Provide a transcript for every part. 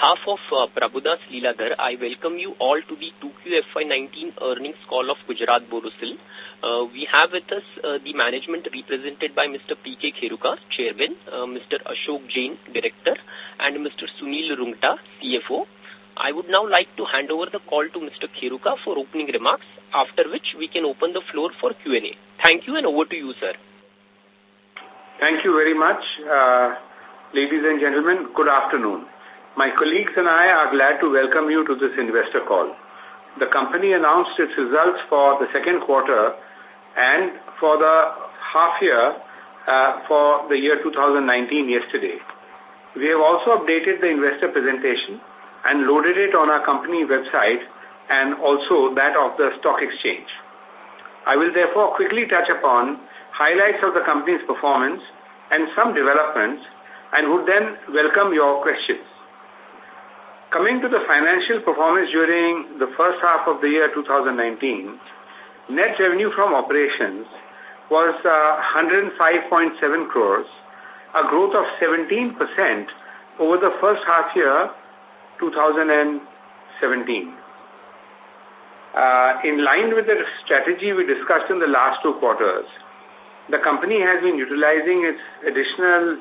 behalf of uh, Prabhudas Lilladher, I welcome you all to the 2Q FY19 earnings call of Gujarat Borosil. Uh, we have with us uh, the management represented by Mr. P.K. Kheruka, Chairman, uh, Mr. Ashok Jain, Director, and Mr. Sunil Rungta, CFO. I would now like to hand over the call to Mr. Kheruka for opening remarks, after which we can open the floor for Q&A. Thank you and over to you, sir. Thank you very much. Uh, ladies and gentlemen, good afternoon. My colleagues and I are glad to welcome you to this investor call. The company announced its results for the second quarter and for the half year uh, for the year 2019 yesterday. We have also updated the investor presentation and loaded it on our company website and also that of the stock exchange. I will therefore quickly touch upon highlights of the company's performance and some developments and would then welcome your questions. Coming to the financial performance during the first half of the year 2019, net revenue from operations was uh, 105.7 crores, a growth of 17% over the first half year 2017. Uh, in line with the strategy we discussed in the last two quarters, the company has been utilizing its additional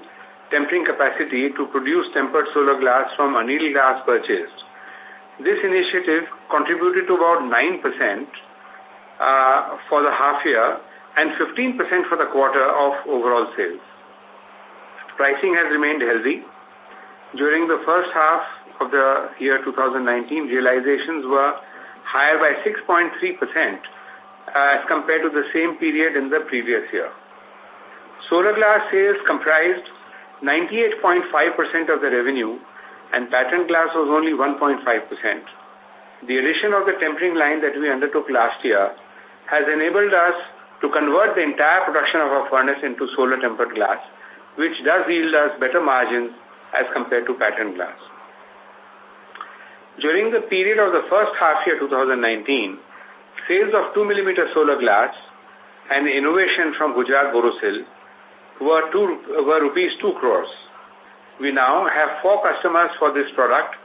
tempering capacity to produce tempered solar glass from annealed glass purchased. This initiative contributed to about 9% uh, for the half year and 15% for the quarter of overall sales. Pricing has remained healthy. During the first half of the year 2019, realizations were higher by 6.3% as compared to the same period in the previous year. Solar glass sales comprised 98.5% of the revenue and pattern glass was only 1.5%. The addition of the tempering line that we undertook last year has enabled us to convert the entire production of our furnace into solar tempered glass, which does yield us better margins as compared to pattern glass. During the period of the first half year 2019, sales of 2 millimeter solar glass and innovation from Gujarat Borosil were, two, were rupees 2 crores. We now have four customers for this product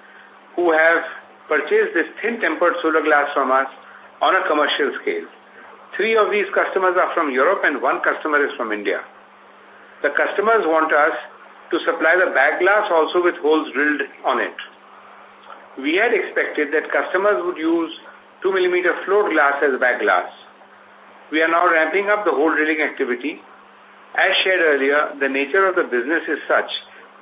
who have purchased this thin tempered solar glass from us on a commercial scale. Three of these customers are from Europe and one customer is from India. The customers want us to supply the back glass also with holes drilled on it. We had expected that customers would use 2 millimeter float glass as back glass. We are now ramping up the hole drilling activity. As shared earlier, the nature of the business is such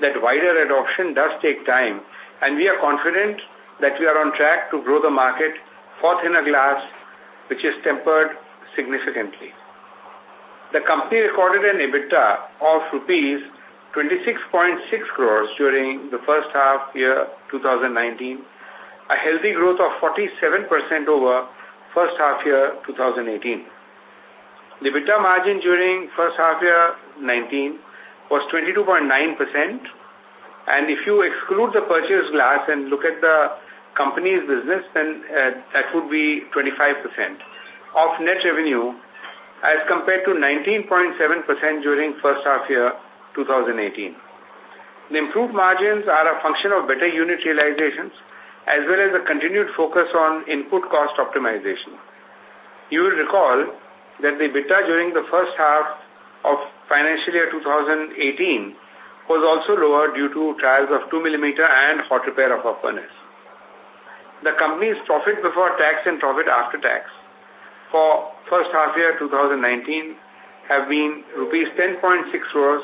that wider adoption does take time and we are confident that we are on track to grow the market for thinner glass which is tempered significantly. The company recorded an EBITDA of rupees 26.6 crores during the first half year 2019, a healthy growth of 47% over first half year 2018. The EBITDA margin during first half year 19 was 22.9% and if you exclude the purchase glass and look at the company's business then uh, that would be 25% of net revenue as compared to 19.7% during first half year 2018. The improved margins are a function of better unit realizations as well as a continued focus on input cost optimization. You will recall that the EBITDA during the first half of financial year 2018 was also lower due to trials of 2 millimeter and hot repair of a furnace. The company's profit before tax and profit after tax for first half year 2019 have been rupees 10.6 crores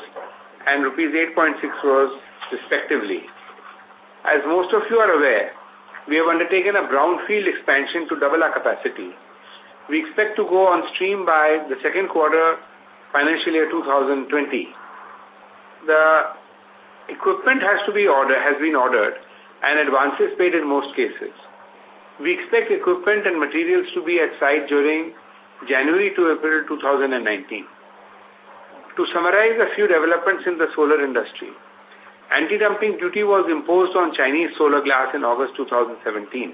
and rupees 8.6 crores respectively. As most of you are aware, we have undertaken a brownfield expansion to double our capacity. We expect to go on stream by the second quarter financial year 2020. The equipment has to be ordered, has been ordered and advances paid in most cases. We expect equipment and materials to be at site during January to April 2019. To summarize a few developments in the solar industry, anti-dumping duty was imposed on Chinese solar glass in August 2017.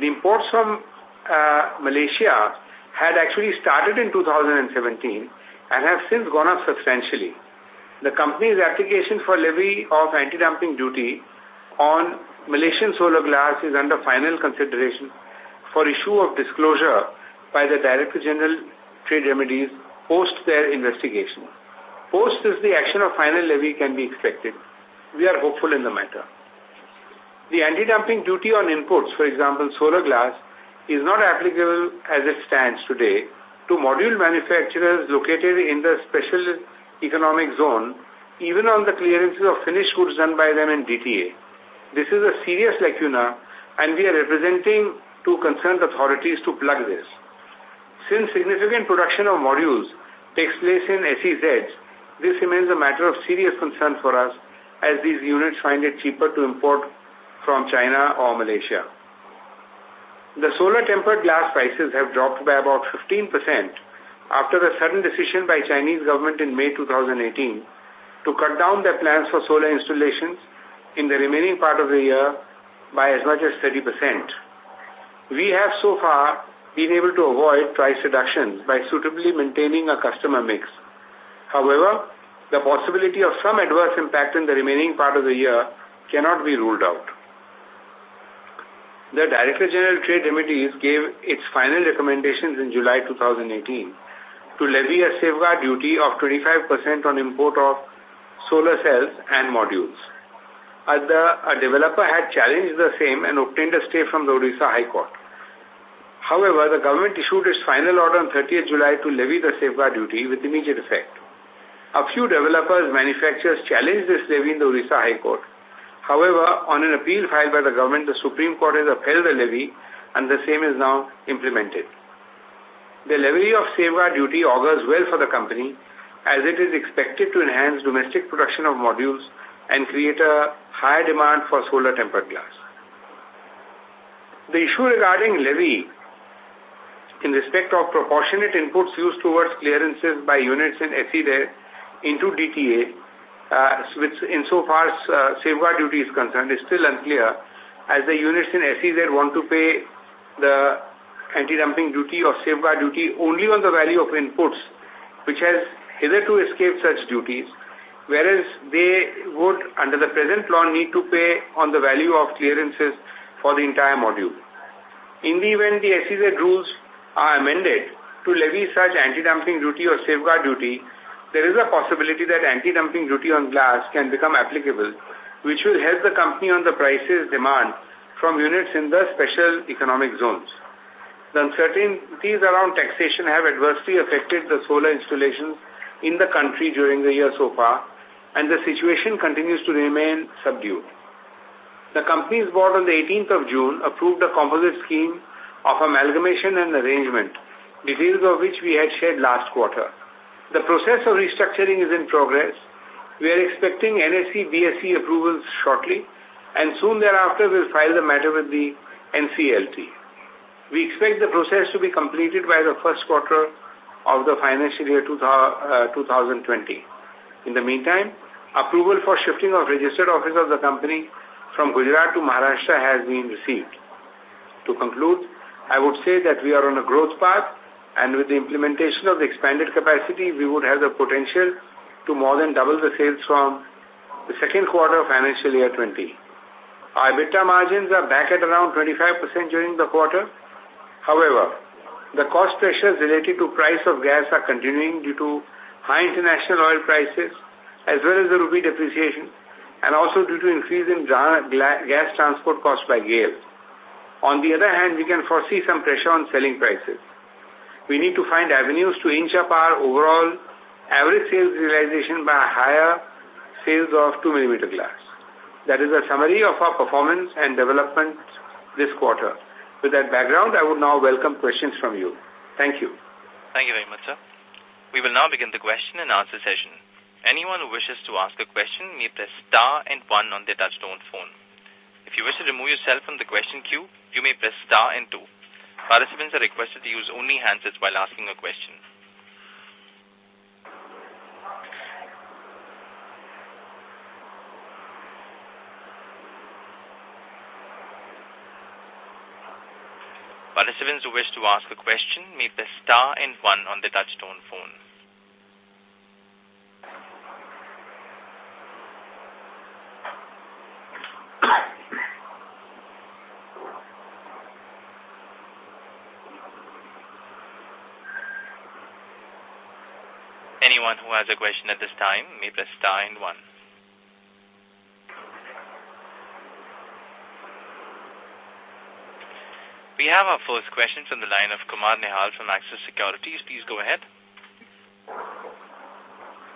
The imports from uh, Malaysia had actually started in 2017 and have since gone up substantially. The company's application for levy of anti-dumping duty on Malaysian Solar Glass is under final consideration for issue of disclosure by the Director General Trade Remedies post their investigation. Post this, the action of final levy can be expected. We are hopeful in the matter. The anti-dumping duty on imports, for example, solar glass, is not applicable as it stands today to module manufacturers located in the special economic zone, even on the clearances of finished goods done by them in DTA. This is a serious lacuna, and we are representing to concerned authorities to plug this. Since significant production of modules takes place in SEZs, this remains a matter of serious concern for us as these units find it cheaper to import from China or Malaysia. The solar tempered glass prices have dropped by about 15% after a sudden decision by Chinese government in May 2018 to cut down their plans for solar installations in the remaining part of the year by as much as 30%. We have so far been able to avoid price reductions by suitably maintaining a customer mix. However, the possibility of some adverse impact in the remaining part of the year cannot be ruled out. The Director General Trade Remedies gave its final recommendations in July 2018 to levy a safeguard duty of 25% on import of solar cells and modules. Uh, the, a developer had challenged the same and obtained a stay from the Odisha High Court. However, the government issued its final order on 30th July to levy the safeguard duty with immediate effect. A few developers, manufacturers challenged this levy in the Odisha High Court. However, on an appeal filed by the government, the Supreme Court has upheld the levy and the same is now implemented. The levy of safeguard duty augurs well for the company as it is expected to enhance domestic production of modules and create a higher demand for solar tempered glass. The issue regarding levy in respect of proportionate inputs used towards clearances by units in SEZ into DTA, which insofar as uh, safeguard duty is concerned, is still unclear as the units in SEZ want to pay the anti-dumping duty or safeguard duty only on the value of inputs, which has hitherto escaped such duties, whereas they would, under the present law, need to pay on the value of clearances for the entire module. In the event the SEZ rules are amended to levy such anti-dumping duty or safeguard duty, there is a possibility that anti-dumping duty on glass can become applicable, which will help the company on the prices demand from units in the special economic zones. The uncertainties around taxation have adversely affected the solar installations in the country during the year so far, and the situation continues to remain subdued. The company's board on the 18th of June approved a composite scheme of amalgamation and arrangement, details of which we had shared last quarter. The process of restructuring is in progress. We are expecting NSE BSE approvals shortly, and soon thereafter we'll file the matter with the NCLT. We expect the process to be completed by the first quarter of the financial year 2020. Uh, in the meantime, approval for shifting of registered office of the company from Gujarat to Maharashtra has been received. To conclude, I would say that we are on a growth path and with the implementation of the expanded capacity, we would have the potential to more than double the sales from the second quarter of financial year 20. Our EBITDA margins are back at around 25% during the quarter. However, the cost pressures related to price of gas are continuing due to high international oil prices as well as the rupee depreciation and also due to increase in gas transport cost by GAIL. On the other hand, we can foresee some pressure on selling prices. We need to find avenues to inch up our overall average sales realization by higher sales of 2 millimeter glass. That is a summary of our performance and development this quarter. With that background, I would now welcome questions from you. Thank you. Thank you very much, sir. We will now begin the question and answer session. Anyone who wishes to ask a question may press star and one on their touchtone phone. If you wish to remove yourself from the question queue, you may press star and two. Participants are requested to use only handsets while asking a question. Participants who wish to ask a question may press star and one on the touchtone phone. Anyone who has a question at this time may press star and one. We have our first question from the line of Kumar Nihal from Axis Securities. Please go ahead.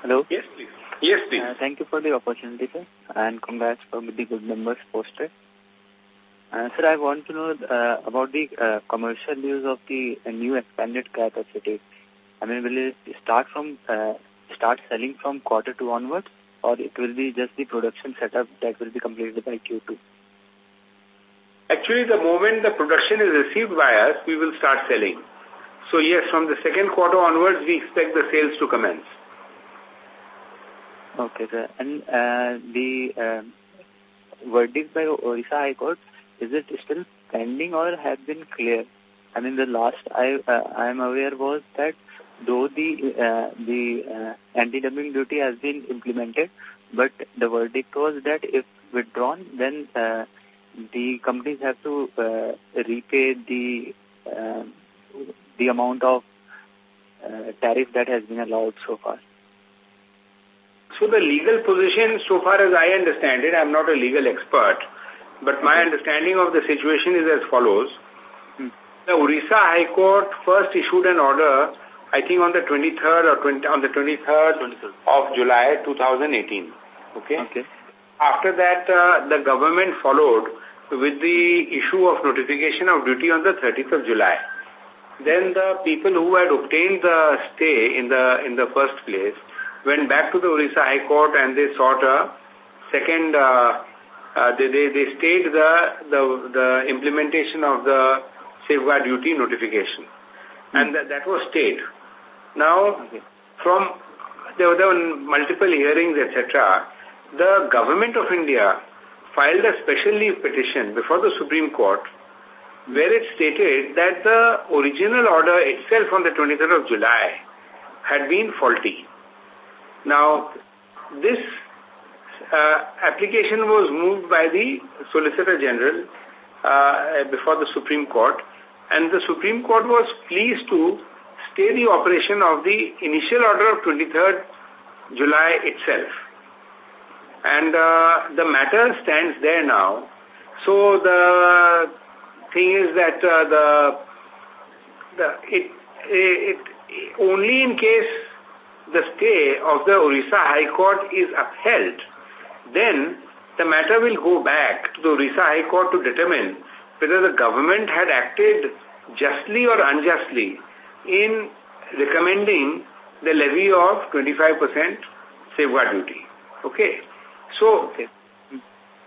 Hello. Yes, please. Yes, please. Uh, thank you for the opportunity, sir, and congrats for the good numbers posted. Uh, sir, I want to know uh, about the uh, commercial use of the uh, new expanded capacity. I mean, will it start from uh, start selling from quarter two onwards, or it will be just the production setup that will be completed by Q2? Actually, the moment the production is received by us, we will start selling. So yes, from the second quarter onwards, we expect the sales to commence. Okay, sir. And uh, the uh, verdict by Orissa High Court, is it still pending or have been clear? I mean, the last I uh, I am aware was that though the uh, the uh, anti-dumping duty has been implemented, but the verdict was that if withdrawn, then uh, the companies have to uh, repay the uh, the amount of uh, tariff that has been allowed so far. So the legal position, so far as I understand it, I'm not a legal expert, but my understanding of the situation is as follows. Hmm. The Orissa High Court first issued an order, I think on the 23rd or 20, on the 23rd 23rd. of July 2018. Okay. Okay. After that, uh, the government followed with the issue of notification of duty on the 30th of July. Then the people who had obtained the stay in the in the first place went back to the Orissa High Court and they sought a second, uh, uh, they, they, they stayed the, the, the implementation of the safeguard duty notification. Hmm. And that, that was stayed. Now, okay. from, there were, there were multiple hearings, etc. The government of India filed a special leave petition before the Supreme Court where it stated that the original order itself on the 23rd of July had been faulty. Now, this uh, application was moved by the Solicitor General uh, before the Supreme Court and the Supreme Court was pleased to stay the operation of the initial order of 23rd July itself. And uh, the matter stands there now. So the thing is that uh, the, the it, it, it only in case the stay of the Orissa High Court is upheld, then the matter will go back to the Orissa High Court to determine whether the government had acted justly or unjustly in recommending the levy of 25% safeguard duty. Okay. So, okay.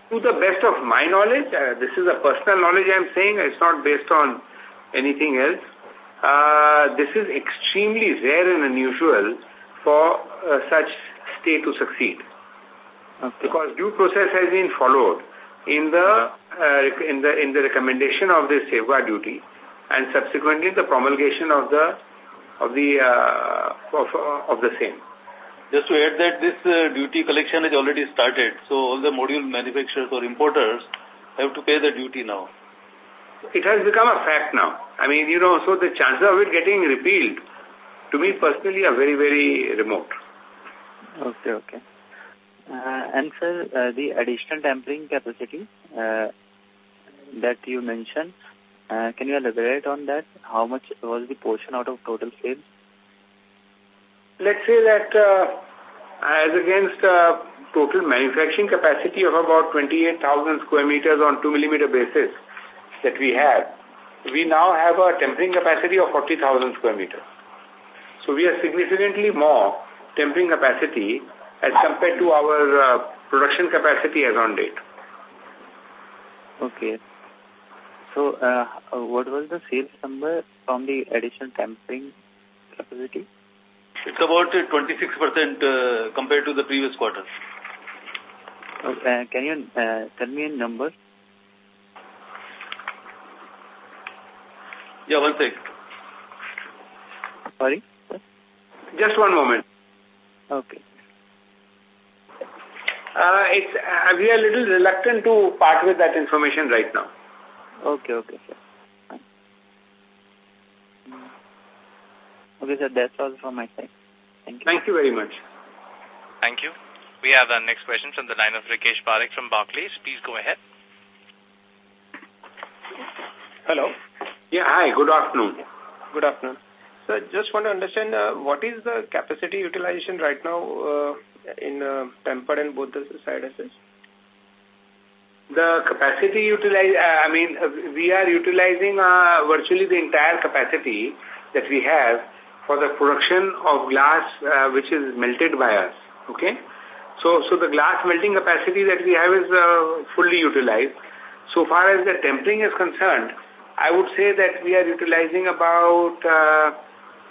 to the best of my knowledge, uh, this is a personal knowledge I'm saying, it's not based on anything else. Uh, this is extremely rare and unusual for uh, such state to succeed. Okay. Because due process has been followed in the uh, in the in the recommendation of this safeguard duty, and subsequently the promulgation of the of the uh, of, of the same. Just to add that this uh, duty collection has already started, so all the module manufacturers or importers have to pay the duty now. It has become a fact now. I mean, you know, so the chances of it getting repealed, to me personally, are very, very remote. Okay, okay. Uh, and sir, uh, the additional tempering capacity uh, that you mentioned, uh, can you elaborate on that? How much was the portion out of total sales? let's say that uh, as against uh, total manufacturing capacity of about 28,000 square meters on 2 millimeter basis that we have, we now have a tempering capacity of 40,000 square meters. So we are significantly more tempering capacity as compared to our uh, production capacity as on date. Okay. So uh, what was the sales number from the additional tempering capacity? It's about 26% uh, compared to the previous quarter. Okay. Can you uh, tell me a number? Yeah, one sec. Sorry? Just one moment. Okay. Uh, it's, uh, we are a little reluctant to part with that information right now. Okay, okay, sir. Okay, sir, that's all from my side. Thank you. Thank you very much. Thank you. We have our next question from the line of Rikesh Parekh from Barclays. Please go ahead. Hello. Yeah, hi, good afternoon. Good afternoon. So just want to understand uh, what is the capacity utilization right now uh, in uh, tempered and both the side assets? The capacity utilize, uh, I mean, uh, we are utilizing uh, virtually the entire capacity that we have for the production of glass uh, which is melted by us. Okay? So, so the glass melting capacity that we have is uh, fully utilized. So far as the tempering is concerned, I would say that we are utilizing about uh,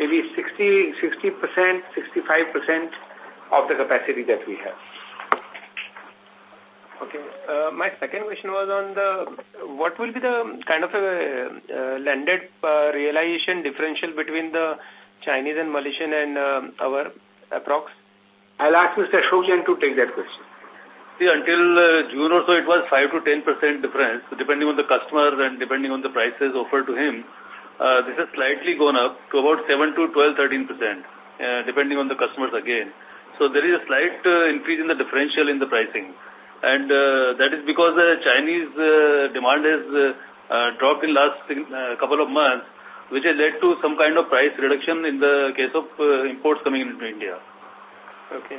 maybe 60, 60%, 65% of the capacity that we have. Okay. Uh, my second question was on the, what will be the kind of a uh, landed uh, realization differential between the Chinese and Malaysian and uh, our approx? I'll ask Mr. Ashok to take that question. See, until uh, June or so, it was 5 to 10% difference, depending on the customer and depending on the prices offered to him. Uh, this has slightly gone up to about 7 to 12, 13%, uh, depending on the customers again. So there is a slight uh, increase in the differential in the pricing. And uh, that is because the Chinese uh, demand has uh, uh, dropped in last uh, couple of months, which has led to some kind of price reduction in the case of uh, imports coming into India. Okay.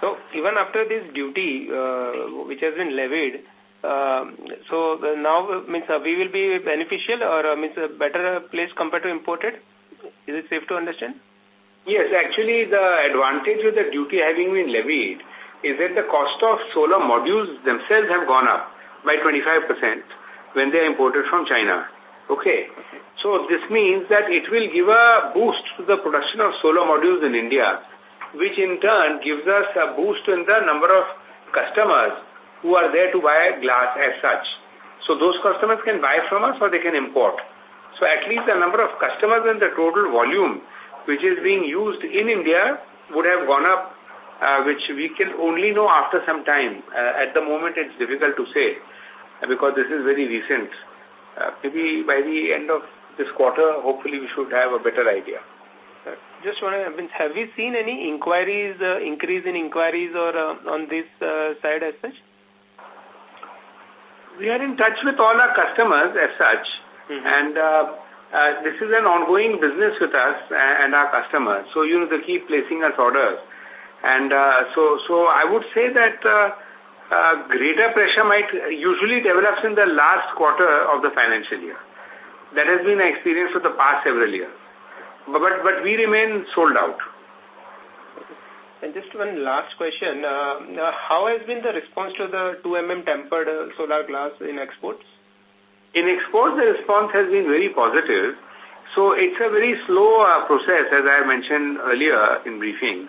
So even after this duty, uh, which has been levied, um, so now means uh, we will be beneficial or uh, means a better place compared to imported? Is it safe to understand? Yes, actually the advantage with the duty having been levied is that the cost of solar modules themselves have gone up by 25% when they are imported from China. Okay. So this means that it will give a boost to the production of solar modules in India, which in turn gives us a boost in the number of customers who are there to buy glass as such. So those customers can buy from us or they can import. So at least the number of customers and the total volume which is being used in India would have gone up, uh, which we can only know after some time. Uh, at the moment, it's difficult to say uh, because this is very recent. Uh, maybe by the end of this quarter, hopefully we should have a better idea. Just want to, have we seen any inquiries, uh, increase in inquiries or uh, on this uh, side as such? We are in touch with all our customers as such, mm -hmm. and uh, uh, this is an ongoing business with us and our customers. So, you know, they keep placing us orders. And uh, so, so I would say that uh, uh, greater pressure might usually develops in the last quarter of the financial year. That has been an experience for the past several years. But, but, but we remain sold out. And just one last question. Uh, how has been the response to the 2mm tempered uh, solar glass in exports? In exports, the response has been very positive. So it's a very slow uh, process, as I mentioned earlier in briefings.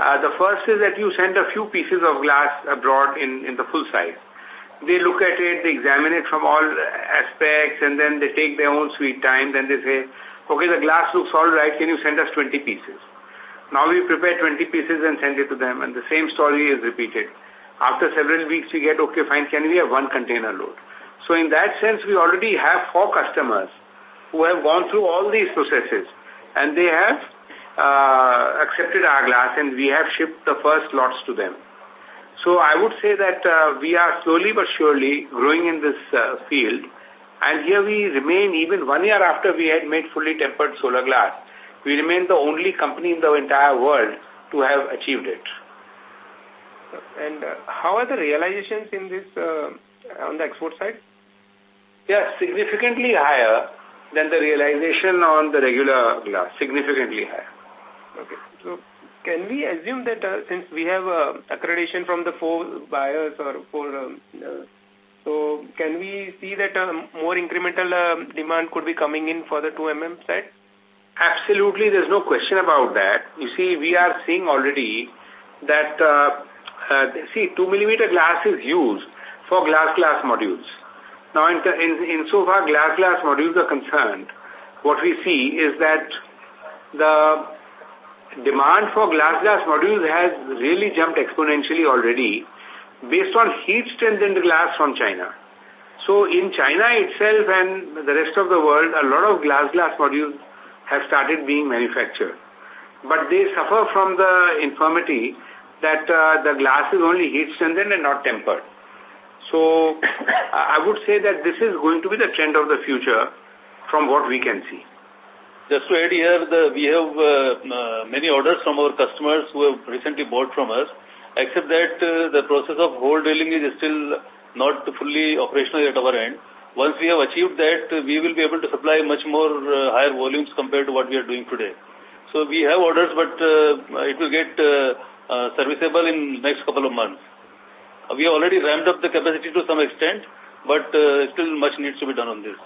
Uh, the first is that you send a few pieces of glass abroad in, in the full size. They look at it, they examine it from all aspects, and then they take their own sweet time. Then they say, okay, the glass looks all right, can you send us 20 pieces? Now we prepare 20 pieces and send it to them, and the same story is repeated. After several weeks, we get, okay, fine, can we have one container load? So in that sense, we already have four customers who have gone through all these processes and they have uh, accepted our glass and we have shipped the first lots to them. So I would say that uh, we are slowly but surely growing in this uh, field and here we remain even one year after we had made fully tempered solar glass. We remain the only company in the entire world to have achieved it. And uh, how are the realizations in this uh, on the export side? Yeah, significantly higher than the realization on the regular glass, significantly higher. Okay. So can we assume that uh, since we have uh, accreditation from the four buyers or four, um, uh, so can we see that uh, more incremental uh, demand could be coming in for the 2mm side? Absolutely, there's no question about that. You see, we are seeing already that, uh, uh, see, 2 millimeter glass is used for glass-glass modules. Now, in, in, in so far glass-glass modules are concerned, what we see is that the demand for glass-glass modules has really jumped exponentially already based on heat strengthened glass from China. So in China itself and the rest of the world, a lot of glass-glass modules have started being manufactured. but they suffer from the infirmity that uh, the glass is only heat strengthened and not tempered. So I would say that this is going to be the trend of the future from what we can see. Just to add here, the, we have uh, uh, many orders from our customers who have recently bought from us, except that uh, the process of hole drilling is still not fully operational at our end. Once we have achieved that, we will be able to supply much more uh, higher volumes compared to what we are doing today. So we have orders, but uh, it will get uh, uh, serviceable in next couple of months. Uh, we have already ramped up the capacity to some extent, but uh, still much needs to be done on this.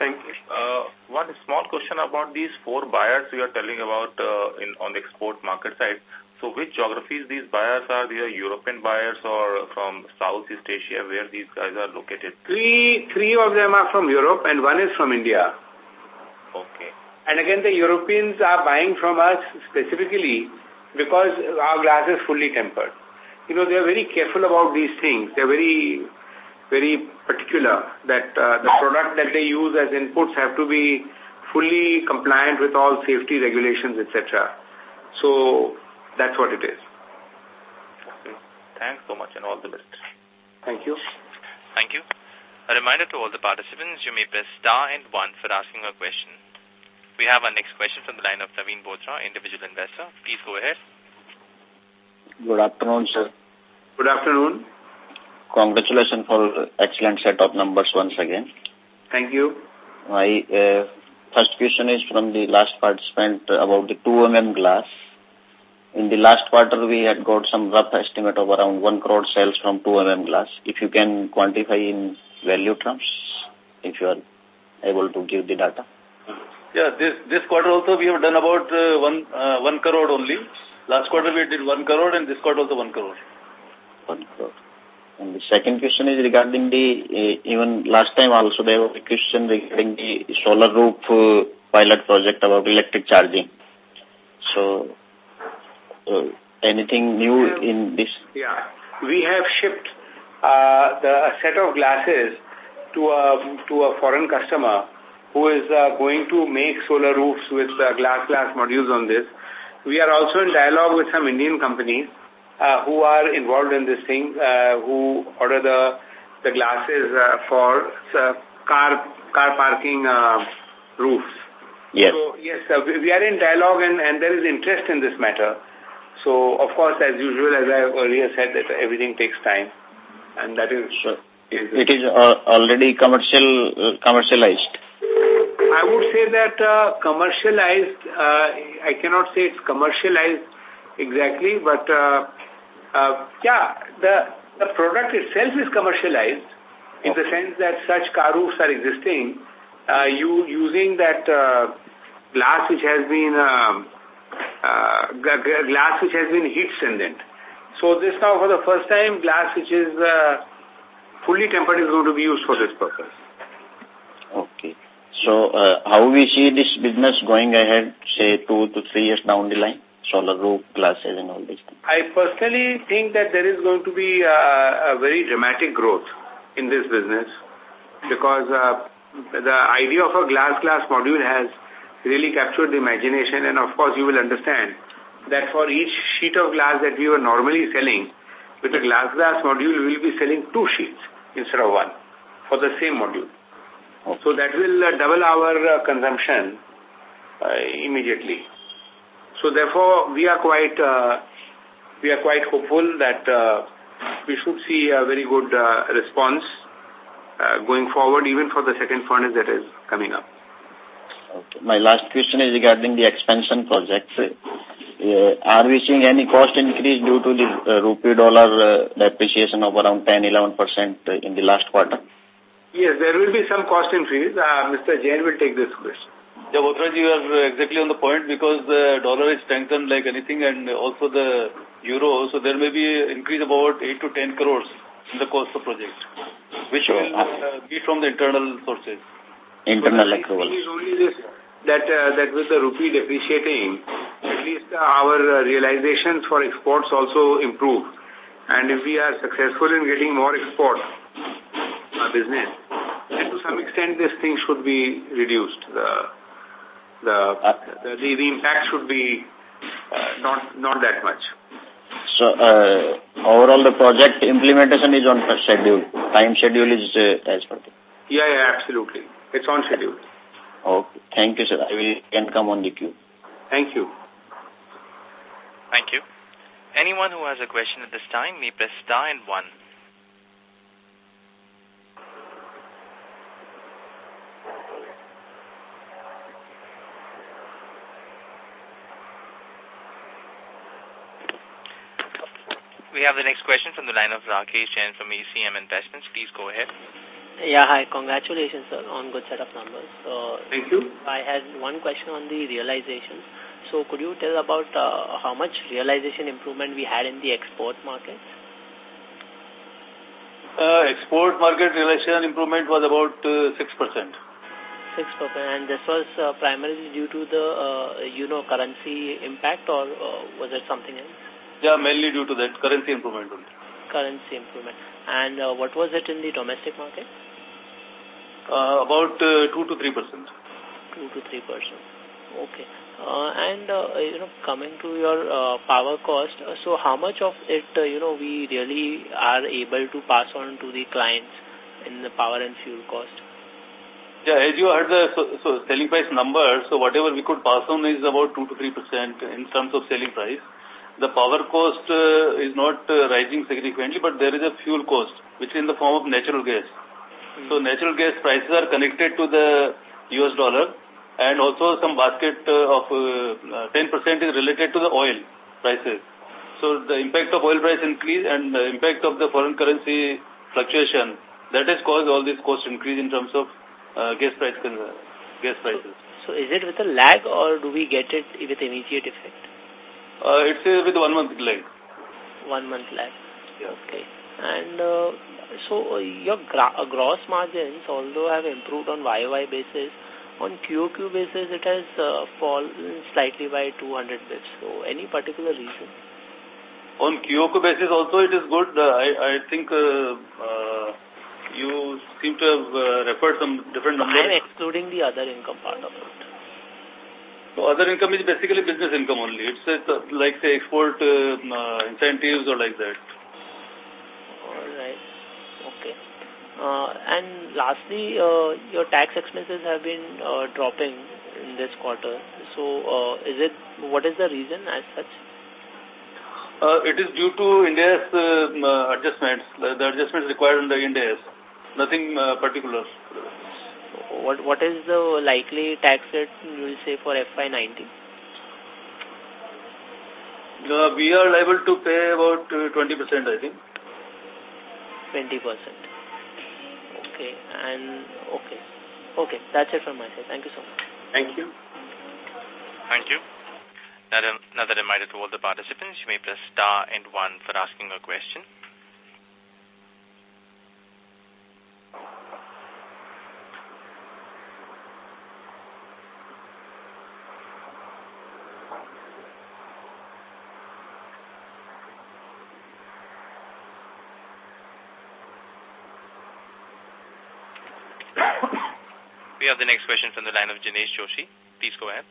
Thank you. Uh, one small question about these four buyers we are telling about uh, in on the export market side. So which geographies these buyers are? They are European buyers or from Southeast Asia where these guys are located? Three, three of them are from Europe and one is from India. Okay. And again, the Europeans are buying from us specifically because our glass is fully tempered. You know, they are very careful about these things. They are very, very particular that uh, the product that they use as inputs have to be fully compliant with all safety regulations, etc. So that's what it is. Okay. Thanks so much and all the best. Thank you. Thank you. A reminder to all the participants, you may press star and one for asking a question. We have our next question from the line of Naveen Bothra, individual investor. Please go ahead. Good afternoon, sir. Good afternoon. Congratulations for excellent set of numbers once again. Thank you. My uh, first question is from the last participant about the 2mm glass. In the last quarter, we had got some rough estimate of around 1 crore sales from 2mm glass. If you can quantify in value terms, if you are able to give the data. Yeah, this this quarter also we have done about uh, one uh, one crore only. Last quarter we did one crore, and this quarter also one crore. One crore. And the second question is regarding the uh, even last time also there was a question regarding the solar roof uh, pilot project about electric charging. So, uh, anything new in this? Yeah, we have shipped uh, the a set of glasses to a to a foreign customer who is uh, going to make solar roofs with uh, glass glass modules on this. We are also in dialogue with some Indian companies uh, who are involved in this thing, uh, who order the the glasses uh, for uh, car car parking uh, roofs. Yes. So yes, uh, we are in dialogue and, and there is interest in this matter. So of course, as usual, as I earlier said, that everything takes time, and that is. Sure. It is uh, already commercial uh, commercialized. I would say that uh, commercialized, uh, I cannot say it's commercialized exactly, but uh, uh, yeah, the, the product itself is commercialized in the sense that such car roofs are existing, uh, you using that uh, glass which has been um, uh, glass which has been heat strengthened. So this now for the first time glass which is uh, fully tempered is going to be used for this purpose. Okay. So, uh, how we see this business going ahead, say, two to three years down the line? Solar roof, glasses and all these things. I personally think that there is going to be a, a very dramatic growth in this business because uh, the idea of a glass-glass module has really captured the imagination and of course you will understand that for each sheet of glass that we were normally selling, with the glass-glass module we will be selling two sheets instead of one for the same module. Okay. So that will uh, double our uh, consumption uh, immediately. So therefore, we are quite uh, we are quite hopeful that uh, we should see a very good uh, response uh, going forward, even for the second furnace that is coming up. Okay. My last question is regarding the expansion projects. Uh, are we seeing any cost increase due to the uh, rupee dollar uh, depreciation of around 10-11% in the last quarter? Yes, there will be some cost increase. Uh, Mr. Jain will take this question. Yeah, Bothra, you are uh, exactly on the point because the dollar is strengthened like anything and also the euro. So there may be an increase about 8 to 10 crores in the cost of project, which sure. will uh, be from the internal sources. Internal so accrual. is only this, that, uh, that with the rupee depreciating, at least uh, our uh, realizations for exports also improve. And if we are successful in getting more export our business, and to some extent this thing should be reduced. The, The, uh, the, the impact should be uh, not, not that much. So, uh, overall the project implementation is on schedule. Time schedule is uh, as per the... Yeah, yeah, absolutely. It's on schedule. Okay. Thank you, sir. I will can come on the queue. Thank you. Thank you. Anyone who has a question at this time may press star and one. We have the next question from the line of Rakesh Jain from ECM Investments. Please go ahead. Yeah, hi. Congratulations, sir, on good set of numbers. Uh, Thank you. I had one question on the realization. So could you tell about uh, how much realization improvement we had in the export market? Uh, export market realization improvement was about 6%. Uh, 6%. And this was uh, primarily due to the, uh, you know, currency impact or uh, was it something else? Yeah, mainly due to that currency improvement only. Currency improvement. And uh, what was it in the domestic market? Uh, about uh, 2 to 3%. 2 to 3%. Okay. Uh, and, uh, you know, coming to your uh, power cost, uh, so how much of it, uh, you know, we really are able to pass on to the clients in the power and fuel cost? Yeah, as you heard the so, so selling price number, so whatever we could pass on is about 2 to 3% in terms of selling price. The power cost uh, is not uh, rising significantly, but there is a fuel cost, which is in the form of natural gas. So natural gas prices are connected to the US dollar and also some basket uh, of 10% uh, is related to the oil prices. So the impact of oil price increase and the impact of the foreign currency fluctuation, that has caused all this cost increase in terms of uh, gas price gas prices. So, so is it with a lag or do we get it with immediate effect? Uh, it's uh, with one month lag. One month lag. Yeah. Okay. And uh, so uh, your uh, gross margins, although have improved on YOY basis, on QOQ basis it has uh, fallen slightly by 200 bits. So any particular reason? On QOQ basis also it is good. Uh, I, I think uh, uh, you seem to have uh, referred some different numbers. I am excluding the other income part of it. So other income is basically business income only. It's, it's uh, like say export uh, incentives or like that. All right. Okay. Uh, and lastly, uh, your tax expenses have been uh, dropping in this quarter. So, uh, is it what is the reason as such? Uh, it is due to Ind AS uh, uh adjustments, the, the adjustments required under Ind AS. Nothing uh, particular. What What is the likely tax rate you will say for FY19? Uh, we are liable to pay about 20%, uh, I think. 20%. Okay, and okay. Okay, that's it from my side. Thank you so much. Thank you. Thank you. Another reminder to all the participants, you may press star and one for asking a question. We have the next question from the line of Jinesh Joshi. Please go ahead.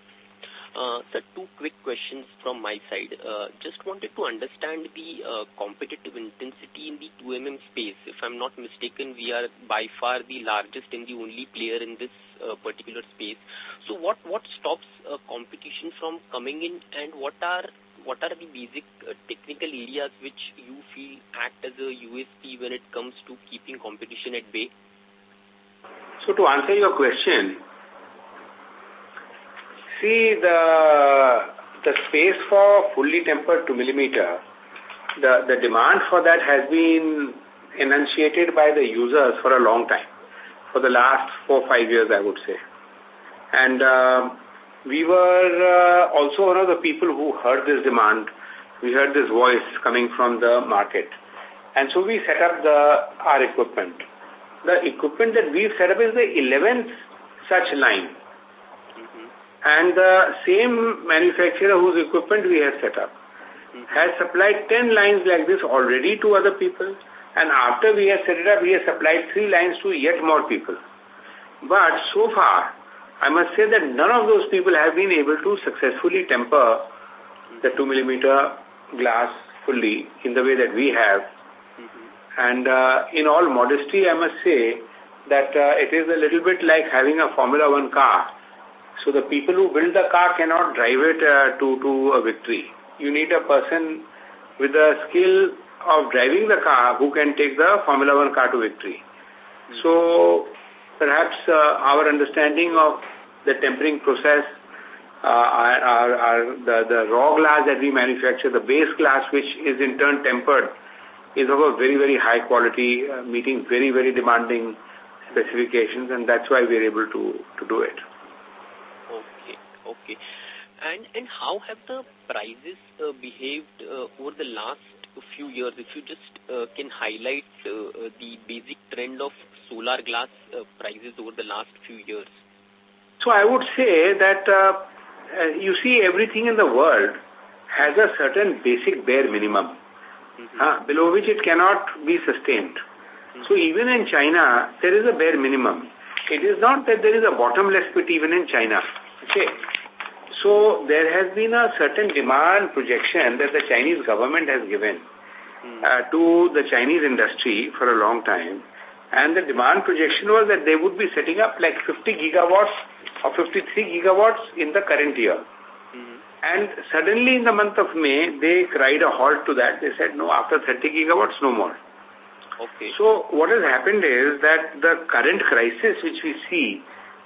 Uh, sir, two quick questions from my side. Uh, just wanted to understand the uh, competitive intensity in the 2mm space. If I'm not mistaken, we are by far the largest and the only player in this uh, particular space. So what, what stops uh, competition from coming in and what are what are the basic uh, technical areas which you feel act as a USP when it comes to keeping competition at bay? So to answer your question, see the the space for fully tempered 2 millimeter, the, the demand for that has been enunciated by the users for a long time, for the last four five years, I would say. And uh, we were uh, also one of the people who heard this demand. We heard this voice coming from the market. And so we set up the our equipment the equipment that we've set up is the 11th such line. Mm -hmm. And the same manufacturer whose equipment we have set up mm -hmm. has supplied 10 lines like this already to other people. And after we have set it up, we have supplied three lines to yet more people. But so far, I must say that none of those people have been able to successfully temper the 2 millimeter glass fully in the way that we have. And uh, in all modesty, I must say that uh, it is a little bit like having a Formula One car. So the people who build the car cannot drive it uh, to, to a victory. You need a person with the skill of driving the car who can take the Formula One car to victory. So perhaps uh, our understanding of the tempering process uh, are, are, are the, the raw glass that we manufacture, the base glass which is in turn tempered, is of a very, very high quality, uh, meeting very, very demanding specifications, and that's why we're able to, to do it. Okay, okay. And, and how have the prices uh, behaved uh, over the last few years? If you just uh, can highlight uh, the basic trend of solar glass uh, prices over the last few years. So I would say that uh, uh, you see everything in the world has a certain basic bare minimum, mm -hmm. uh, below which it cannot be sustained. Mm -hmm. So even in China, there is a bare minimum. It is not that there is a bottomless pit even in China. Okay. So there has been a certain demand projection that the Chinese government has given hmm. uh, to the Chinese industry for a long time. And the demand projection was that they would be setting up like 50 gigawatts or 53 gigawatts in the current year. And suddenly in the month of May, they cried a halt to that. They said, no, after 30 gigawatts, no more. Okay. So what has happened is that the current crisis which we see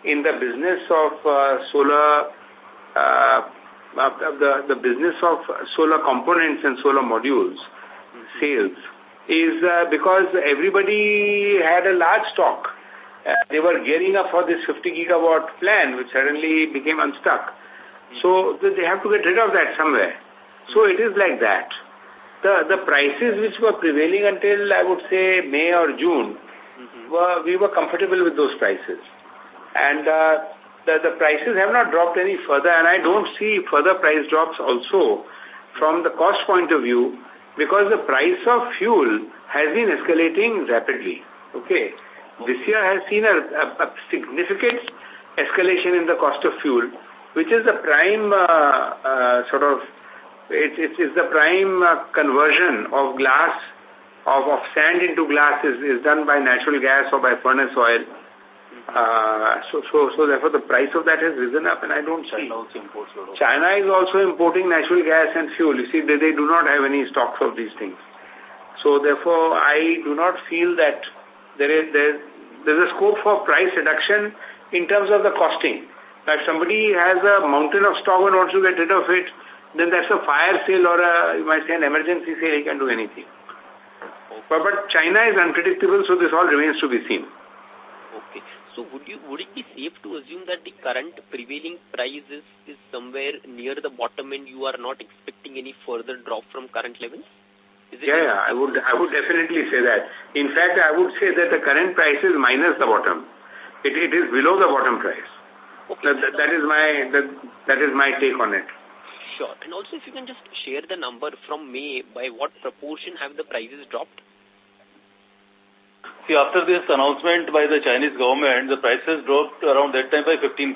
in the business of uh, solar, uh, the, the business of solar components and solar modules mm -hmm. sales is uh, because everybody had a large stock uh, they were gearing up for this 50 gigawatt plan, which suddenly became unstuck. So they have to get rid of that somewhere. So it is like that. The, the prices which were prevailing until, I would say, May or June, mm -hmm. were, we were comfortable with those prices. And uh, the, the prices have not dropped any further, and I don't see further price drops also from the cost point of view, because the price of fuel has been escalating rapidly. Okay. This year has seen a, a, a significant escalation in the cost of fuel, which is the prime uh, uh, sort of, it, it is the prime uh, conversion of glass, of, of sand into glass is, is done by natural gas or by furnace oil. Uh, so, so, so therefore the price of that has risen up and I don't China see. Also imports China is also importing natural gas and fuel. You see, they, they do not have any stocks of these things. So therefore, I do not feel that there is there, there's a scope for price reduction in terms of the costing. If somebody has a mountain of stock and wants to get rid of it, then that's a fire sale or a, you might say an emergency sale, he can do anything. But, but China is unpredictable, so this all remains to be seen. Okay. So would you would it be safe to assume that the current prevailing price is, is somewhere near the bottom and you are not expecting any further drop from current levels? Yeah, yeah, I would, I would definitely say that. In fact, I would say that the current price is minus the bottom. It, it is below the bottom price. Okay. That, that is my, that, that is my take on it. Sure. And also if you can just share the number from May, by what proportion have the prices dropped? See, after this announcement by the Chinese government, the prices dropped around that time by 15%.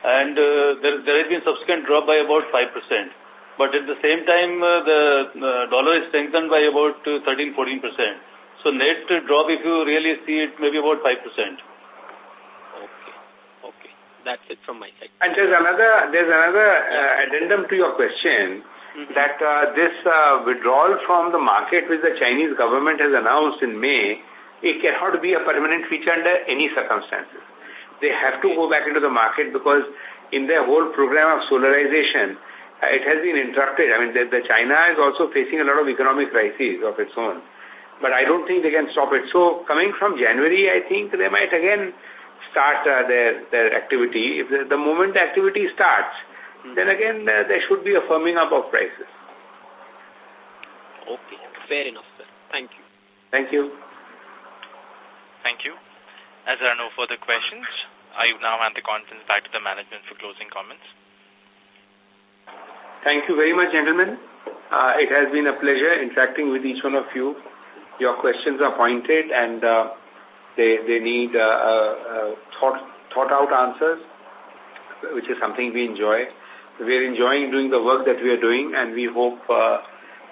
And uh, there, there has been subsequent drop by about 5%. But at the same time, uh, the uh, dollar is strengthened by about 13-14%. Uh, so net drop, if you really see it, maybe about 5%. That's it from my side. And there's another, there's another uh, addendum to your question mm -hmm. that uh, this uh, withdrawal from the market which the Chinese government has announced in May, it cannot be a permanent feature under any circumstances. They have to go back into the market because in their whole program of solarization, it has been interrupted. I mean, the, the China is also facing a lot of economic crises of its own. But I don't think they can stop it. So coming from January, I think they might again start uh, their, their activity. If the, the moment the activity starts, mm -hmm. then again uh, there should be a firming up of prices. Okay, fair enough, sir. Thank you. Thank you. Thank you. As there are no further questions, I now hand the conference back to the management for closing comments. Thank you very much, gentlemen. Uh, it has been a pleasure interacting with each one of you. Your questions are pointed and uh, they, they need uh, uh, thought, thought out answers, which is something we enjoy. We are enjoying doing the work that we are doing and we hope uh,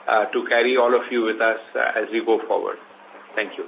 uh, to carry all of you with us uh, as we go forward. Thank you.